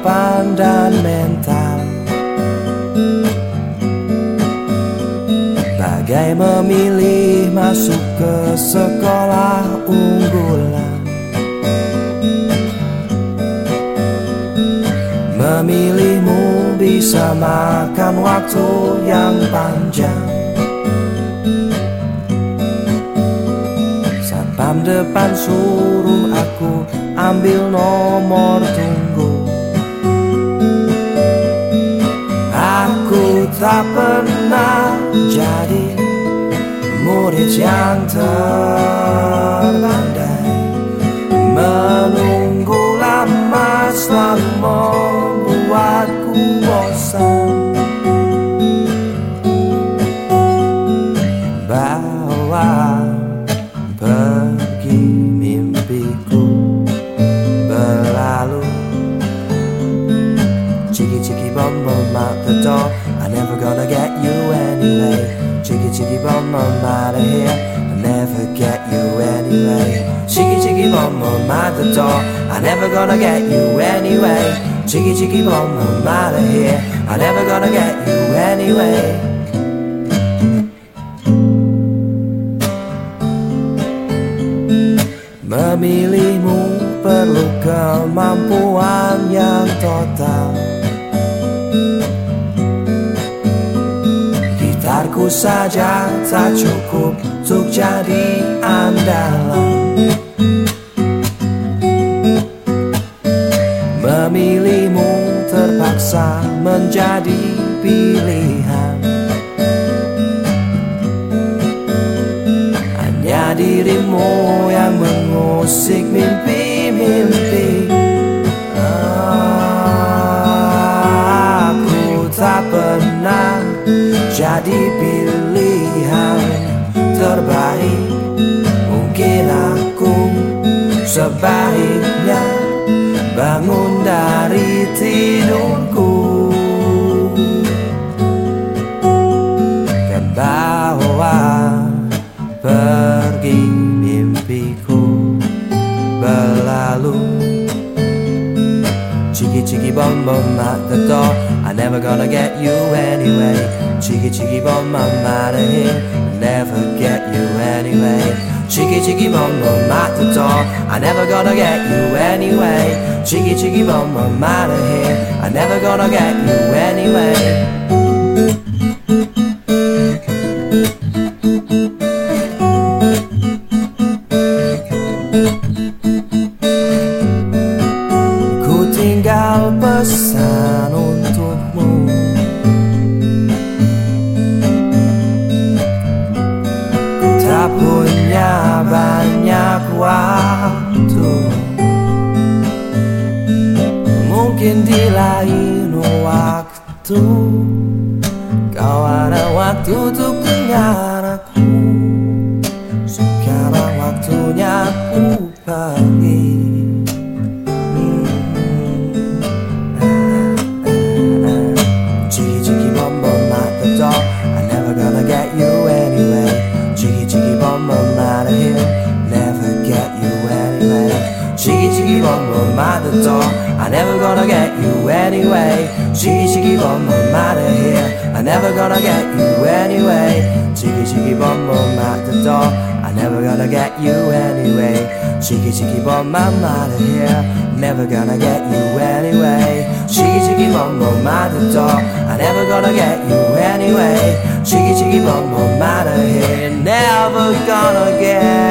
kehidupan dan mental. Bagai memilih masuk ke sekolah unggulan. Memilihmu bisa makan waktu yang panjang. Satpam depan suruh ambil nomor tunggu Aku tak pernah jadi murid yang terpandai you anyway. Cheeky cheeky bum bum out of here I never get you anyway. Cheeky cheeky bum bum out the door. I never gonna get you anyway. Cheeky cheeky bum bum out of here I never gonna get you anyway. Memilihmu perlu kemampuan yang total saja tak cukup untuk jadi andalan. Memilihmu terpaksa menjadi pilihan. Hanya dirimu yang mengusik mimpi-mimpi sebaiknya bangun dari tidurku. Dan bawa pergi mimpiku berlalu. Cheeky cheeky bum bum at the door I never gonna get you anyway. Cheeky cheeky bum bum out of here Never get you anyway Cheeky cheeky bum bum at the door I never gonna get you anyway. Cheeky cheeky bum bum out of here. I never gonna get you anyway. Ku tinggal pesan untukmu waktu Kau ada waktu untuk dengar aku Sekarang waktunya ku pergi. Bum bum at the door I never gonna get you anyway Cheeky cheeky bum bum out of here Never get you anyway bum bum at the door I never gonna get you anyway Cheeky cheeky bum bum out of here I never gonna get you anyway. Cheeky cheeky bum bum at the door I never gonna get you anyway. Cheeky cheeky bum bum out of here Never gonna get you anyway. Cheeky cheeky bum bum at the door I never gonna get you anyway. Cheeky cheeky bum bum out of here Never gonna get